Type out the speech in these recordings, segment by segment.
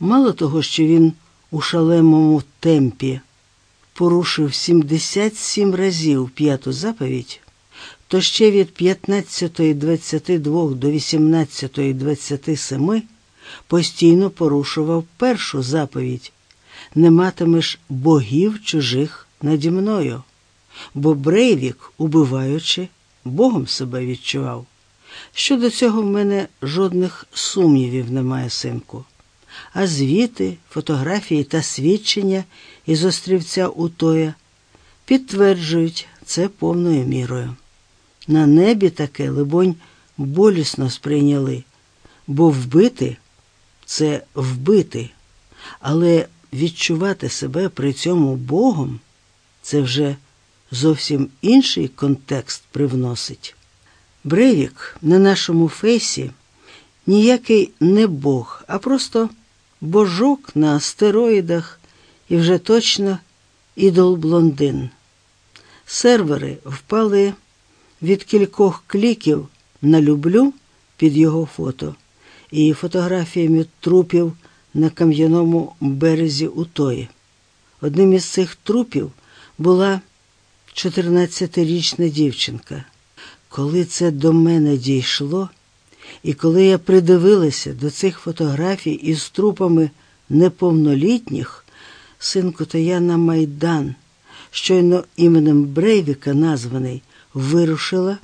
Мало того, що він у шалемому темпі порушив 77 разів п'яту заповідь, то ще від 15.22 до 18.27 постійно порушував першу заповідь не матимеш богів чужих наді мною, бо Брейвік, убиваючи, Богом себе відчував. Щодо цього в мене жодних сумнівів немає, синку. А звіти, фотографії та свідчення із острівця Утоя підтверджують це повною мірою. На небі таке, либонь, болісно сприйняли, бо вбити це вбити, але відчувати себе при цьому Богом це вже зовсім інший контекст привносить. Брейвік на нашому фейсі ніякий не Бог, а просто божок на астероїдах і вже точно ідол блондин. Сервери впали від кількох кліків на люблю під його фото і фотографіями трупів на кам'яному березі Утої. Одним із цих трупів була 14-річна дівчинка. Коли це до мене дійшло, і коли я придивилася до цих фотографій із трупами неповнолітніх, синку, то я на Майдан, щойно іменем Брейвіка названий, вирушила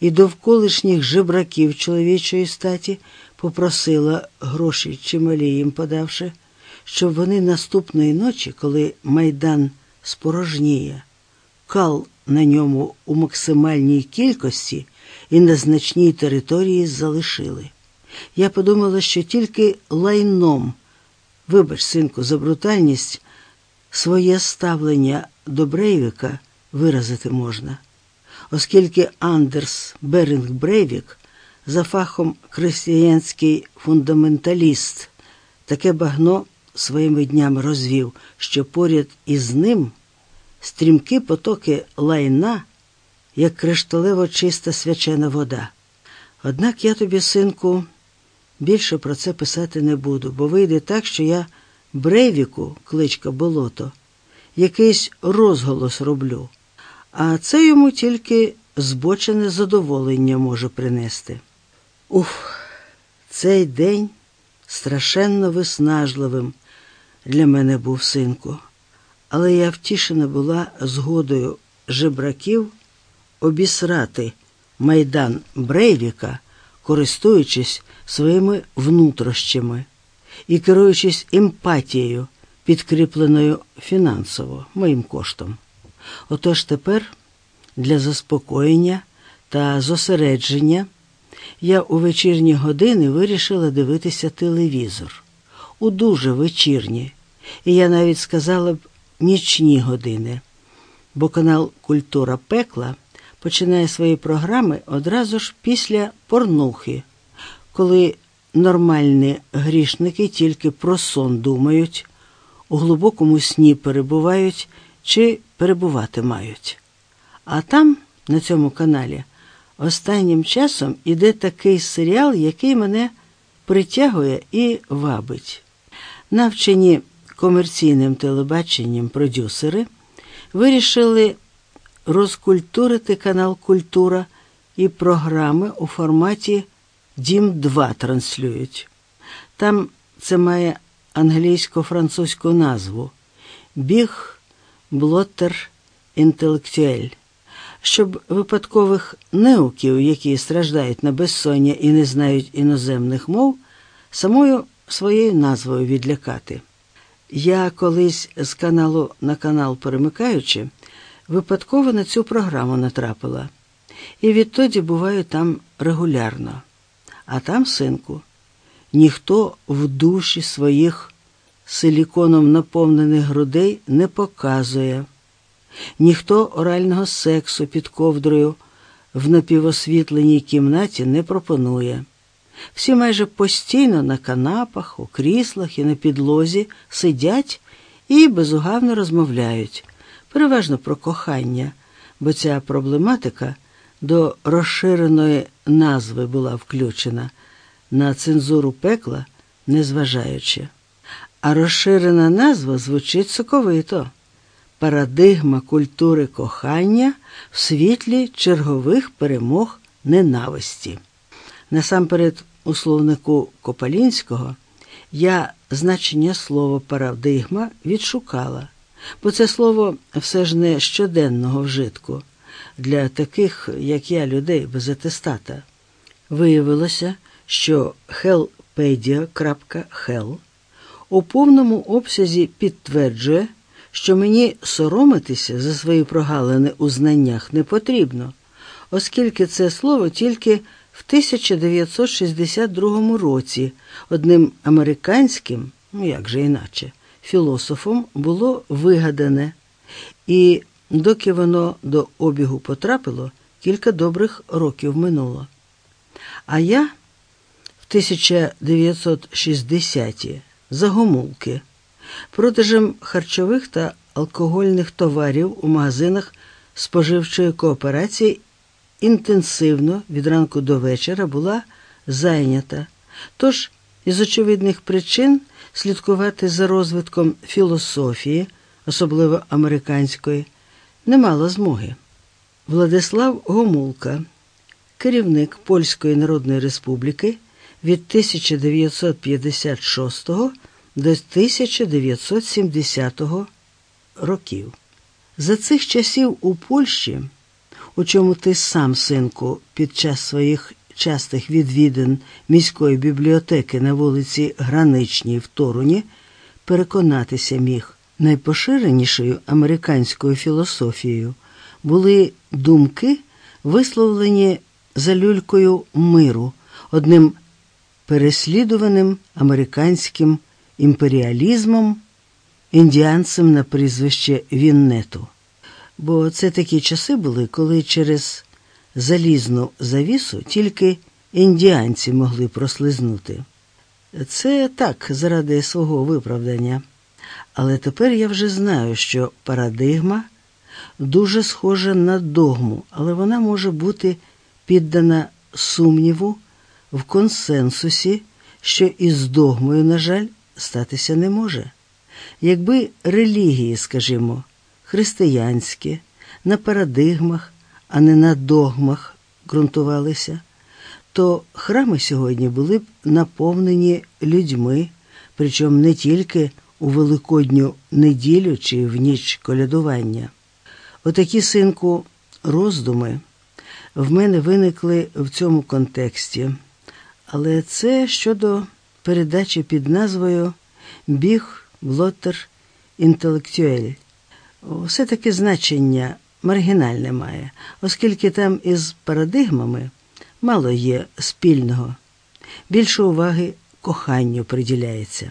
і довколишніх жебраків чоловічої статі попросила гроші чималі їм подавши, щоб вони наступної ночі, коли майдан спорожніє, кал на ньому у максимальній кількості і на значній території залишили. Я подумала, що тільки лайном, вибач, синку, за брутальність, своє ставлення до Брейвіка виразити можна, оскільки Андерс Беринг Брейвік за фахом християнський фундаменталіст, таке багно своїми днями розвів, що поряд із ним стрімкі потоки лайна, як кришталево чиста свячена вода. Однак я тобі, синку, більше про це писати не буду, бо вийде так, що я Брейвіку, кличка болото, якийсь розголос роблю, а це йому тільки збочене задоволення може принести. Ух, цей день страшенно виснажливим для мене був синку, але я втішена була згодою жебраків обісрати майдан Брейвіка, користуючись своїми внутрощами і керуючись емпатією, підкріпленою фінансово моїм коштом. Отож тепер для заспокоєння та зосередження я у вечірні години вирішила дивитися телевізор. У дуже вечірні, і я навіть сказала б нічні години, бо канал Культура пекла починає свої програми одразу ж після порнухи, коли нормальні грішники тільки про сон думають, у глибокому сні перебувають чи перебувати мають. А там, на цьому каналі, Останнім часом іде такий серіал, який мене притягує і вабить. Навчені комерційним телебаченням продюсери вирішили розкультурити канал Культура і програми у форматі Дім 2 транслюють. Там це має англійсько-французьку назву Біг Блоттер Інтелектуель щоб випадкових неуків, які страждають на безсоння і не знають іноземних мов, самою своєю назвою відлякати. Я колись з каналу на канал перемикаючи, випадково на цю програму натрапила, і відтоді буваю там регулярно. А там, синку, ніхто в душі своїх силіконом наповнених грудей не показує ніхто орального сексу під ковдрою в напівосвітленій кімнаті не пропонує. Всі майже постійно на канапах, у кріслах і на підлозі сидять і безугавно розмовляють, переважно про кохання, бо ця проблематика до розширеної назви була включена на цензуру пекла, незважаючи. а розширена назва звучить соковито парадигма культури кохання в світлі чергових перемог ненависті. Насамперед, у словнику Копалінського я значення слова парадигма відшукала, бо це слово все ж не щоденного вжитку для таких, як я, людей без атестата. Виявилося, що helpedia.hel у повному обсязі підтверджує, що мені соромитися за свої прогалини у знаннях не потрібно, оскільки це слово тільки в 1962 році одним американським, ну як же іначе, філософом було вигадане, і доки воно до обігу потрапило, кілька добрих років минуло. А я в 1960-ті за гомулки продажем харчових та алкогольних товарів у магазинах споживчої кооперації інтенсивно від ранку до вечора була зайнята. Тож, із очевидних причин слідкувати за розвитком філософії, особливо американської, не мала змоги. Владислав Гомулка, керівник Польської Народної Республіки від 1956 до 1970 років. За цих часів у Польщі, у чому ти сам, синку, під час своїх частих відвідин міської бібліотеки на вулиці Граничній в Торуні, переконатися міг найпоширенішою американською філософією були думки, висловлені за люлькою миру, одним переслідуваним американським імперіалізмом, індіанцем на прізвище Віннету. Бо це такі часи були, коли через залізну завісу тільки індіанці могли прослизнути. Це так, заради свого виправдання. Але тепер я вже знаю, що парадигма дуже схожа на догму, але вона може бути піддана сумніву в консенсусі, що із догмою, на жаль, статися не може. Якби релігії, скажімо, християнські, на парадигмах, а не на догмах ґрунтувалися, то храми сьогодні були б наповнені людьми, причому не тільки у Великодню неділю чи в ніч колядування. Отакі, синку, роздуми в мене виникли в цьому контексті, але це щодо передачі під назвою Біг Блотер інтелектуель. Все таки значення маргінальне має, оскільки там із парадигмами мало є спільного, більше уваги коханню приділяється.